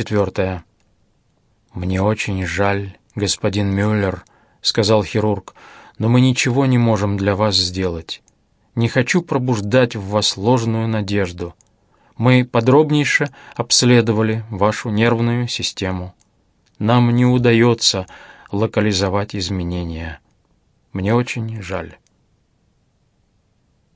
Четвертое. «Мне очень жаль, господин Мюллер», — сказал хирург, «но мы ничего не можем для вас сделать. Не хочу пробуждать в вас ложную надежду. Мы подробнейше обследовали вашу нервную систему. Нам не удается локализовать изменения. Мне очень жаль».